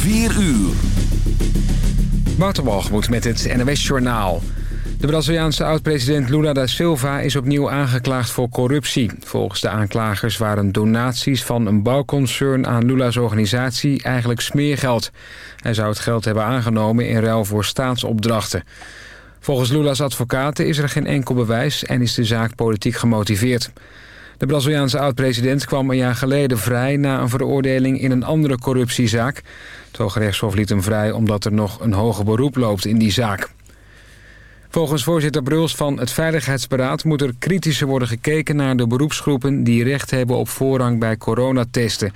4 uur. Waterbalgemoed met het NOS Journaal. De Braziliaanse oud-president Lula da Silva is opnieuw aangeklaagd voor corruptie. Volgens de aanklagers waren donaties van een bouwconcern aan Lula's organisatie eigenlijk smeergeld. Hij zou het geld hebben aangenomen in ruil voor staatsopdrachten. Volgens Lula's advocaten is er geen enkel bewijs en is de zaak politiek gemotiveerd. De Braziliaanse oud-president kwam een jaar geleden vrij... na een veroordeling in een andere corruptiezaak. Het Hoge Rechtshof liet hem vrij omdat er nog een hoger beroep loopt in die zaak. Volgens voorzitter Bruls van het Veiligheidsberaad... moet er kritischer worden gekeken naar de beroepsgroepen... die recht hebben op voorrang bij coronatesten.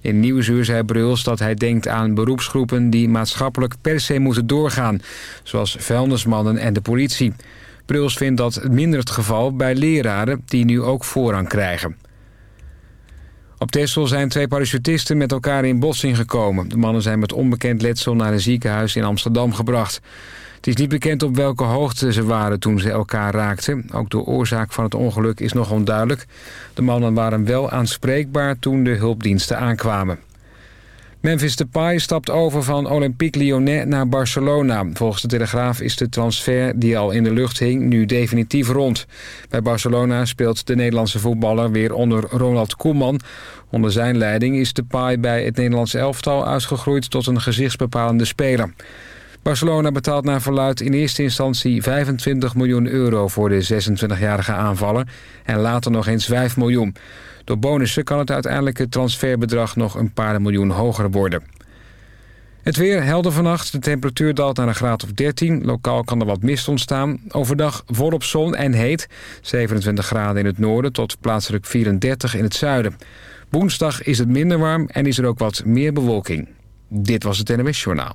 In Nieuwsuur zei Bruls dat hij denkt aan beroepsgroepen... die maatschappelijk per se moeten doorgaan... zoals vuilnismannen en de politie... Bruls vindt dat minder het geval bij leraren die nu ook voorrang krijgen. Op Texel zijn twee parachutisten met elkaar in botsing gekomen. De mannen zijn met onbekend letsel naar een ziekenhuis in Amsterdam gebracht. Het is niet bekend op welke hoogte ze waren toen ze elkaar raakten. Ook de oorzaak van het ongeluk is nog onduidelijk. De mannen waren wel aanspreekbaar toen de hulpdiensten aankwamen. Memphis Depay stapt over van Olympique Lyonnais naar Barcelona. Volgens de Telegraaf is de transfer die al in de lucht hing nu definitief rond. Bij Barcelona speelt de Nederlandse voetballer weer onder Ronald Koeman. Onder zijn leiding is Depay bij het Nederlandse elftal uitgegroeid tot een gezichtsbepalende speler. Barcelona betaalt naar verluid in eerste instantie 25 miljoen euro voor de 26-jarige aanvaller... en later nog eens 5 miljoen. Door bonussen kan het uiteindelijke transferbedrag nog een paar miljoen hoger worden. Het weer helder vannacht. De temperatuur daalt naar een graad of 13. Lokaal kan er wat mist ontstaan. Overdag volop zon en heet. 27 graden in het noorden tot plaatselijk 34 in het zuiden. Woensdag is het minder warm en is er ook wat meer bewolking. Dit was het NMS Journaal.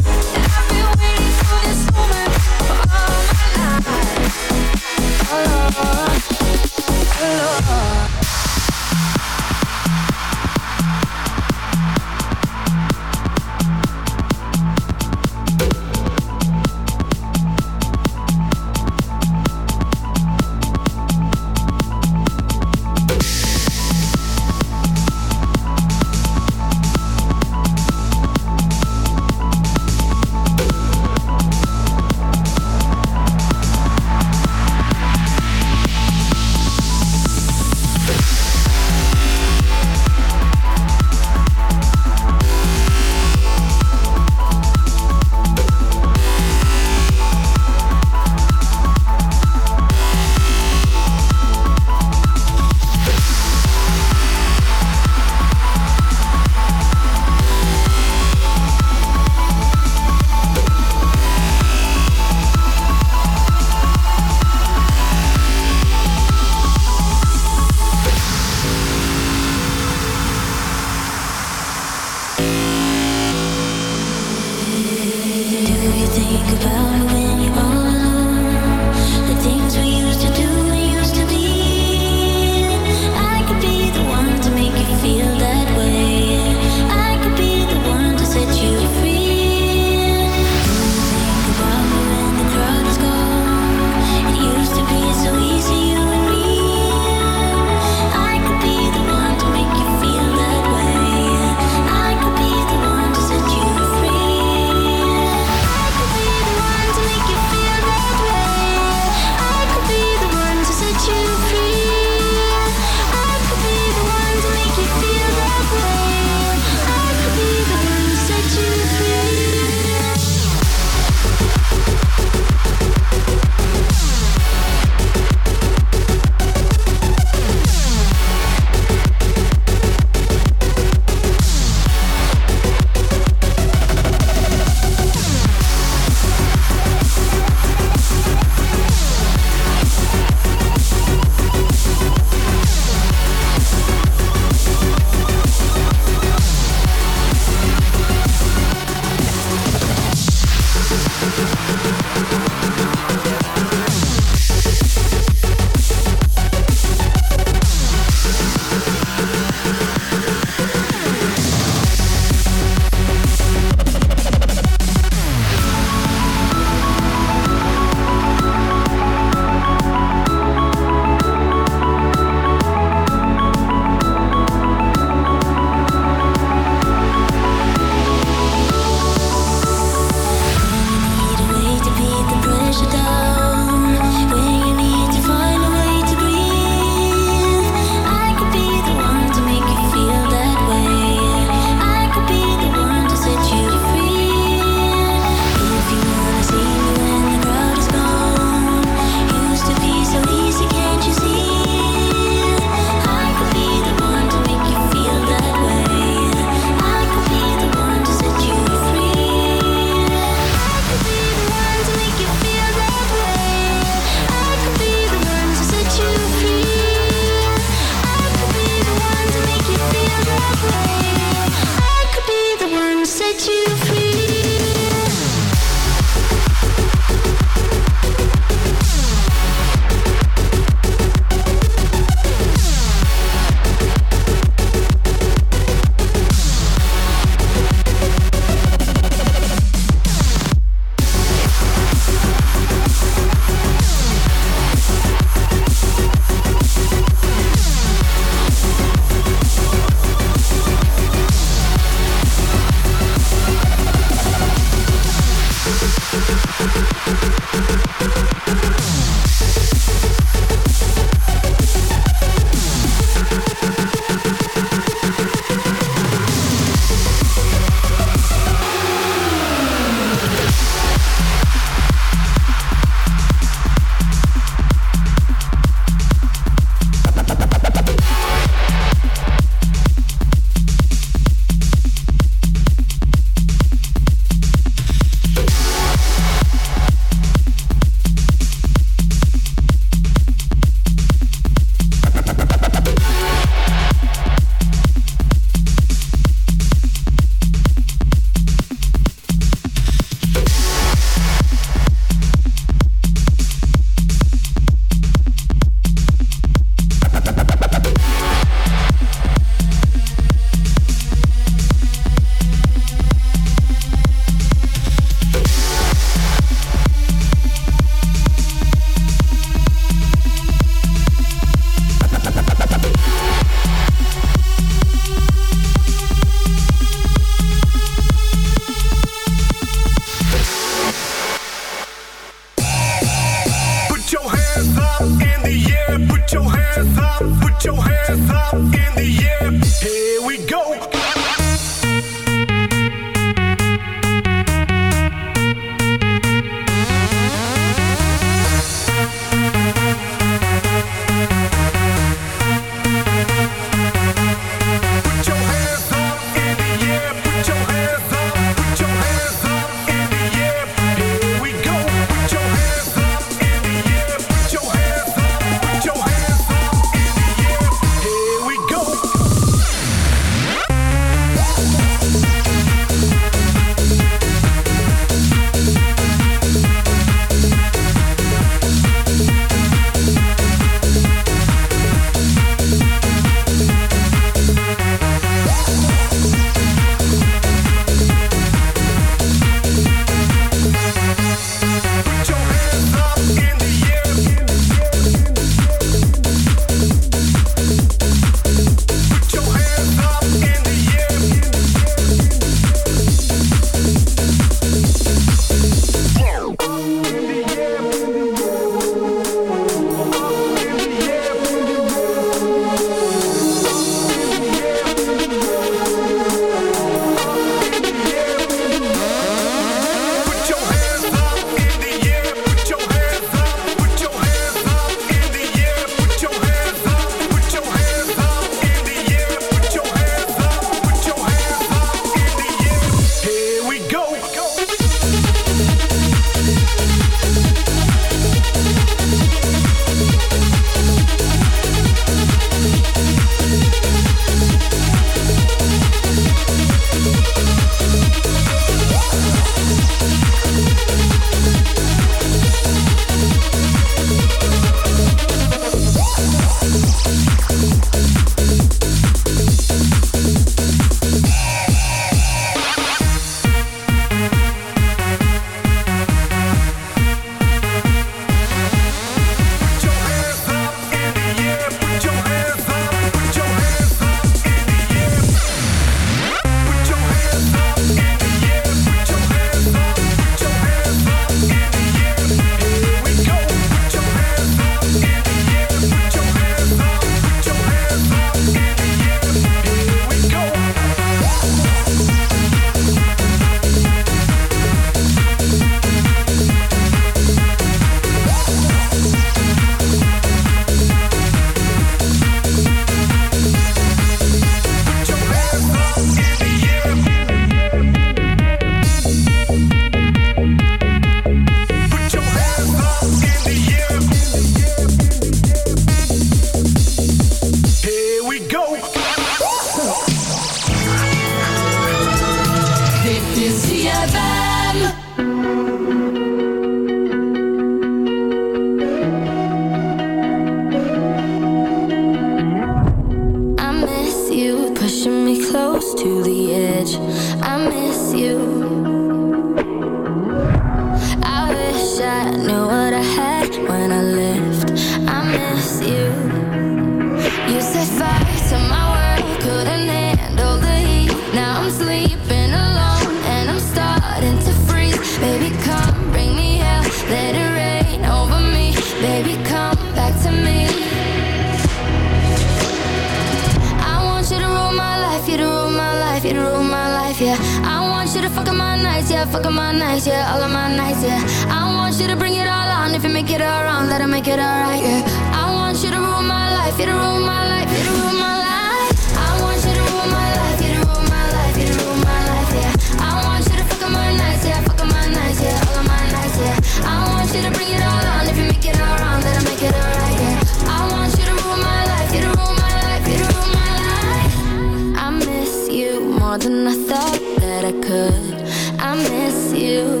more than I thought that I could. I miss you.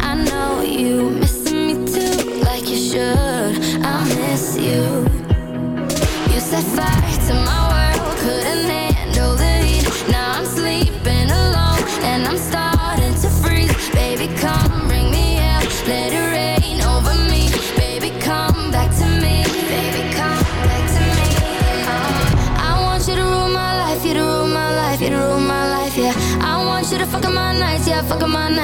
I know you missing me too Like you should. I miss you. You set fire to my world Couldn't handle the heat. Now I'm sleeping alone And I'm starting to freeze. Baby, come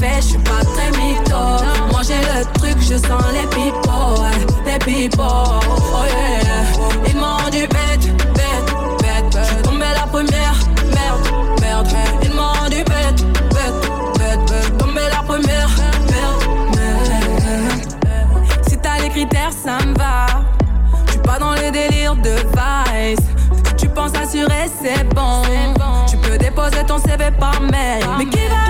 fait, je suis pas très mytho. Manger le truc, je sens les pipos, les pipos. Oh yeah, ils m'ont rendu bête, bête, bête. Je tombé la première, merde, merde. Ils m'ont rendu bête, bête, bête, bête. Tombé la première, merde, merde. Si t'as les critères, ça me va. Tu pas dans les délires de vice. Si tu penses assurer, c'est bon. Tu peux déposer ton CV par mail. Mais qui va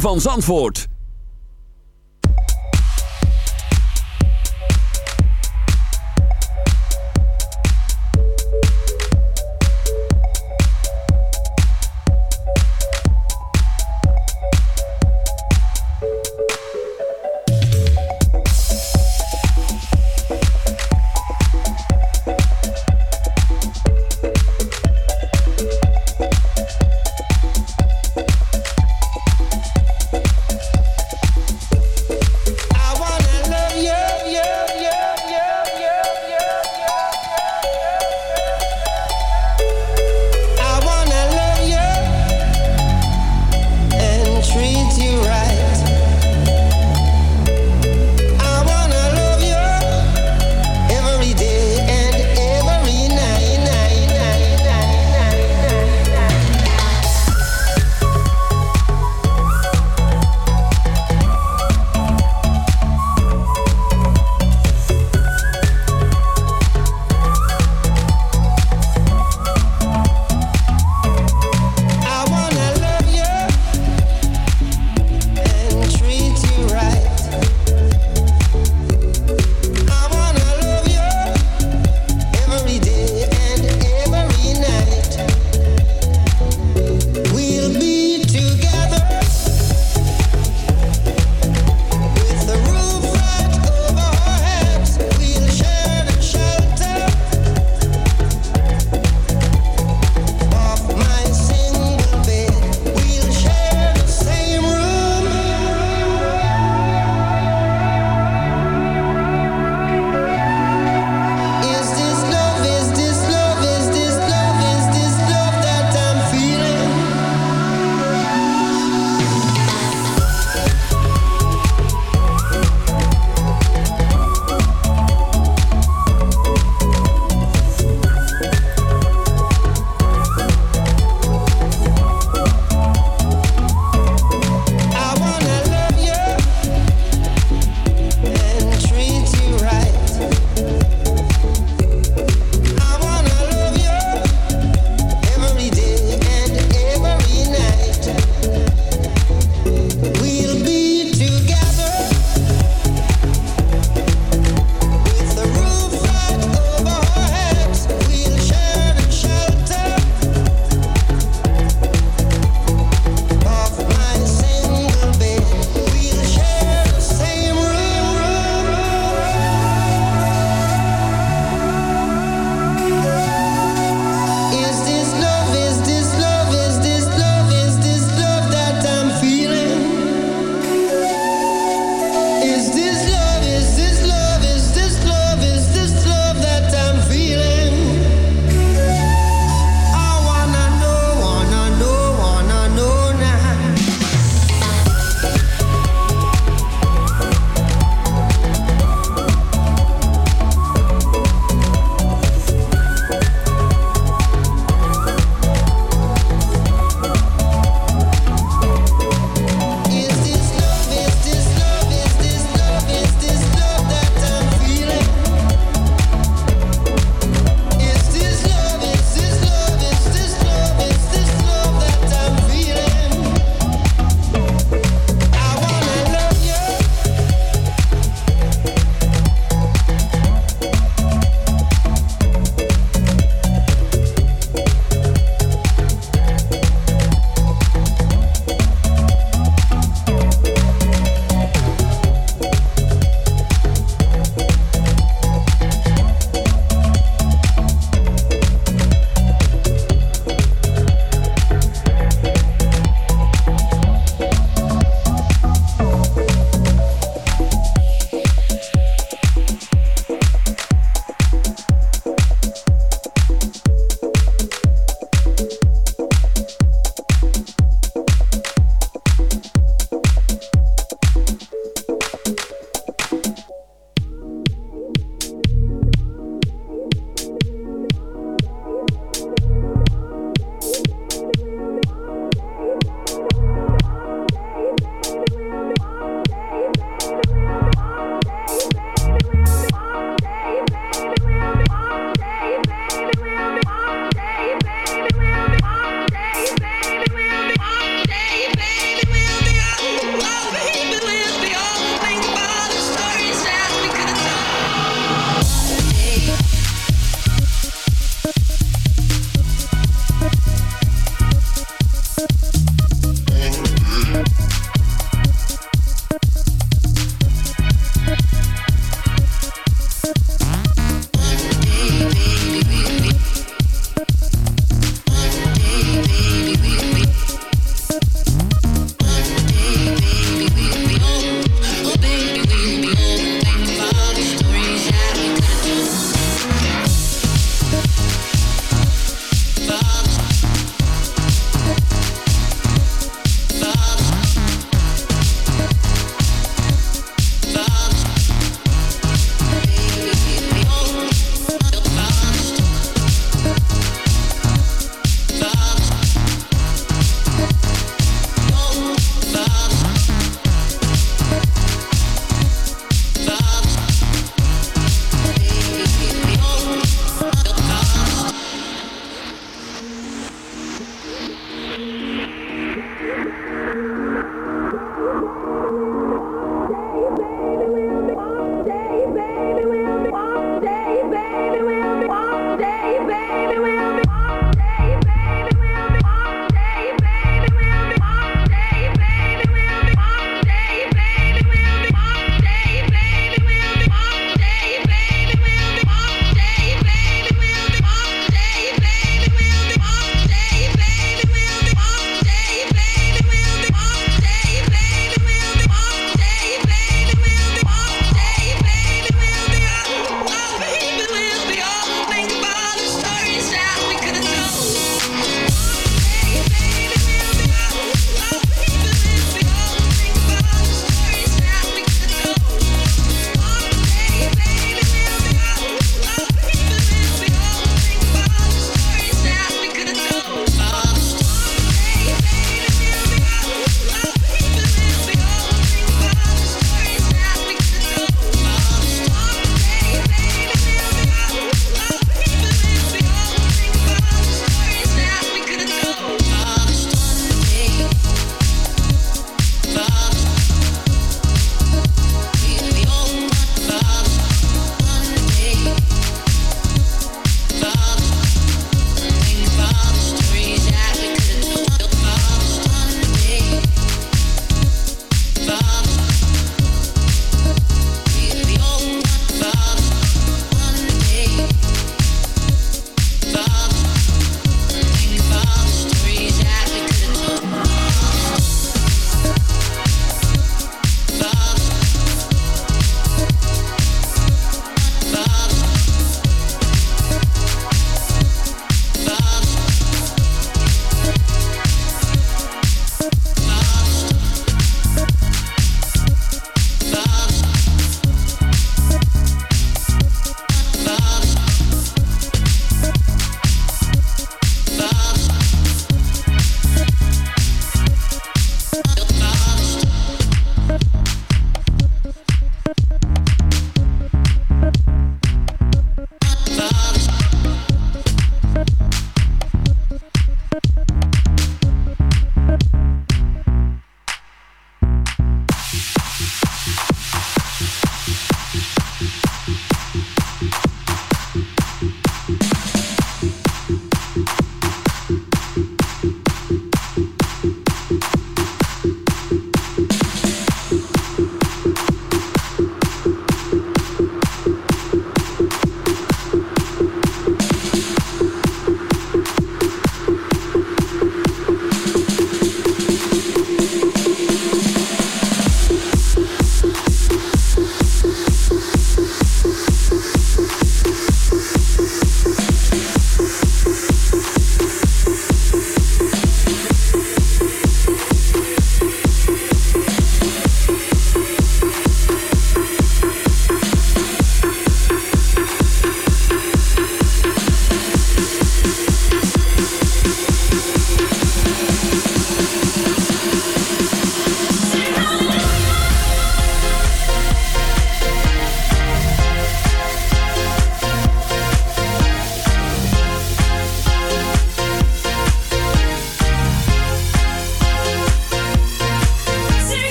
van Zandvoort.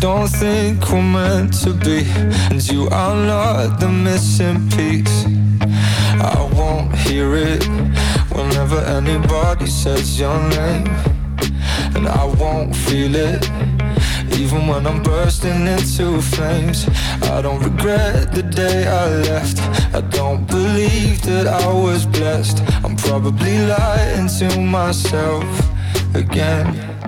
Don't think we're meant to be, and you are not the missing piece. I won't hear it whenever anybody says your name, and I won't feel it. Even when I'm bursting into flames, I don't regret the day I left. I don't believe that I was blessed. I'm probably lying to myself again.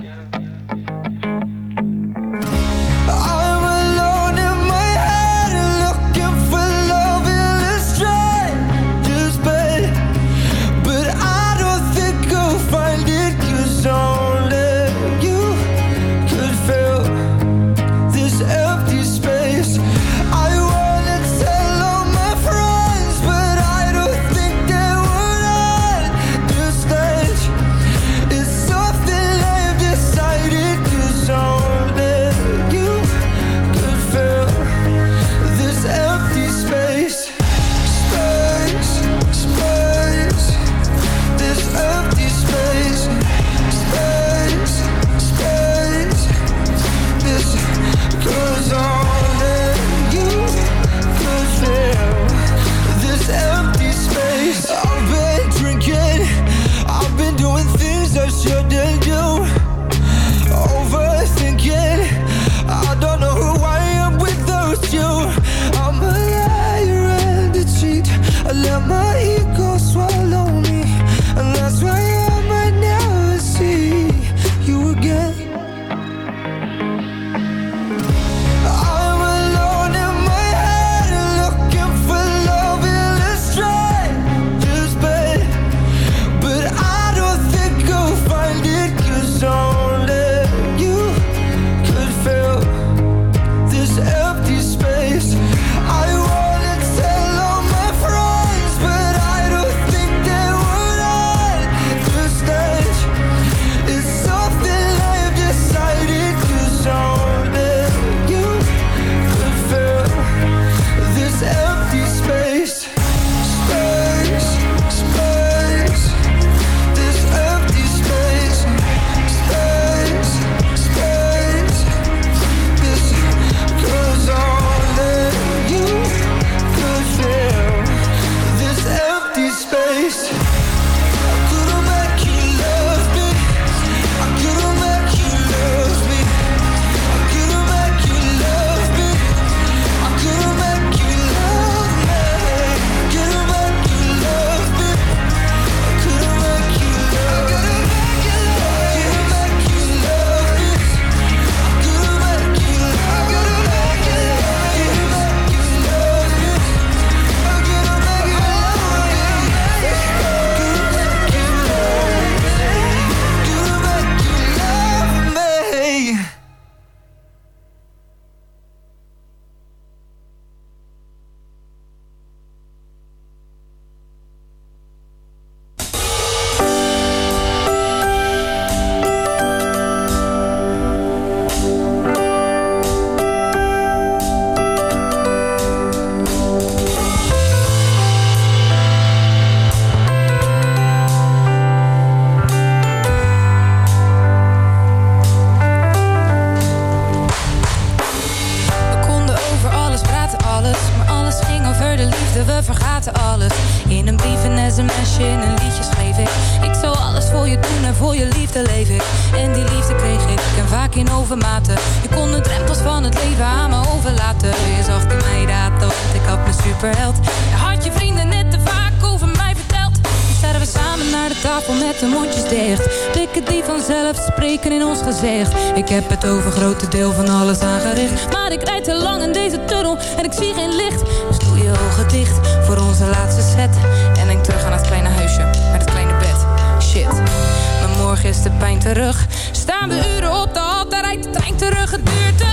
Je had je vrienden net te vaak over mij verteld. Nu staan we samen naar de tafel met de mondjes dicht. Blikken die vanzelf spreken in ons gezicht. Ik heb het over grote deel van alles aangericht. Maar ik rijd te lang in deze tunnel en ik zie geen licht. Dus doe je ogen dicht voor onze laatste set. En denk terug aan het kleine huisje met het kleine bed. Shit, maar morgen is de pijn terug. Staan we uren op de hal, daar rijdt de trein terug. Het duurt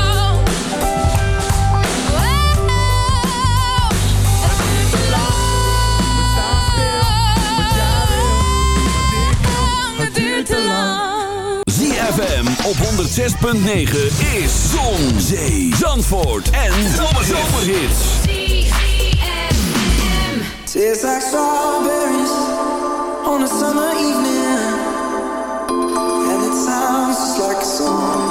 ZFM op 106.9 is Zon, Zee, Zandvoort en Zomerhits. Tastes like strawberries on a summer evening And it sounds like a song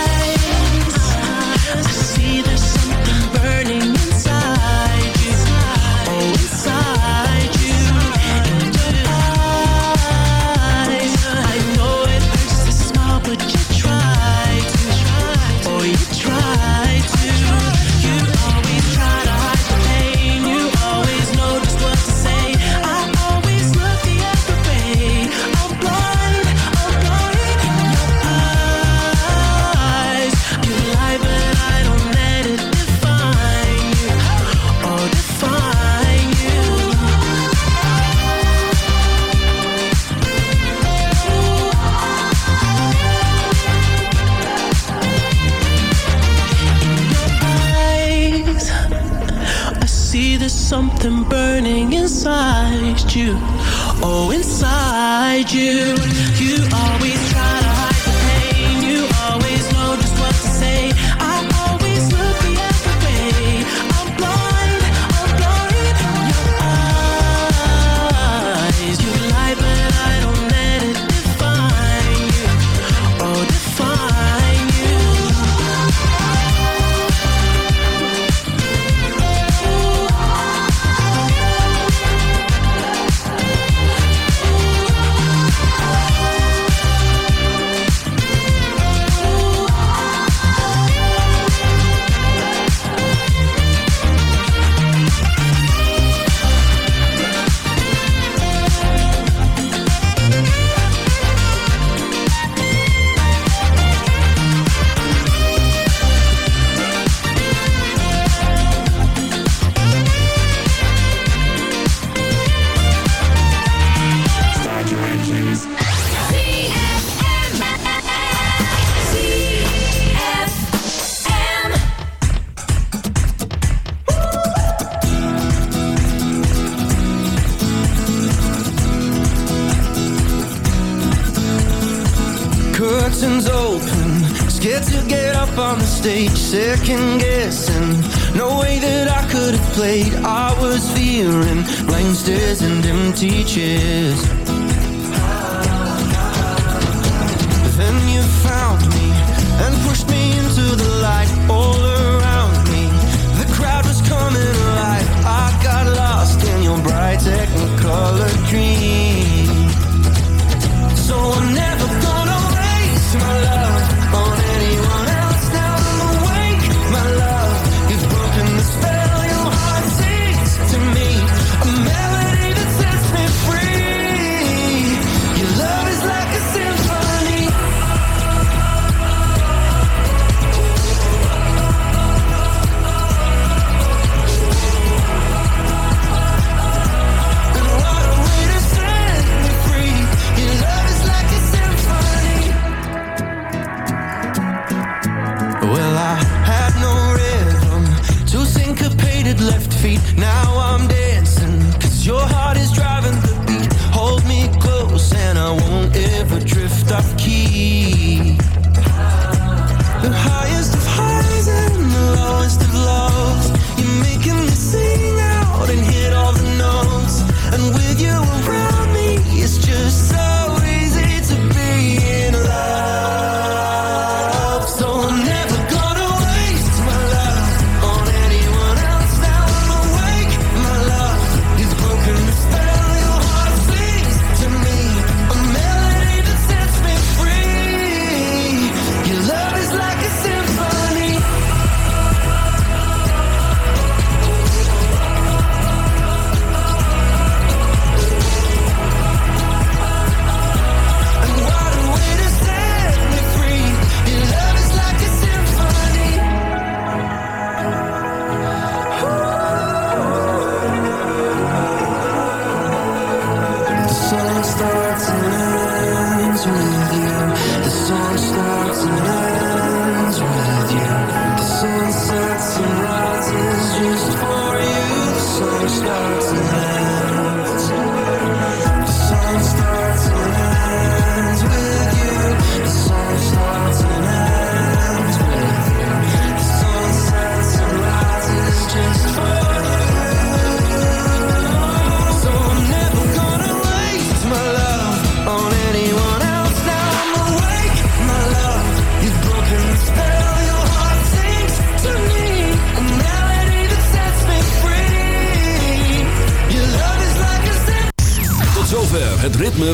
you, oh inside you. teaches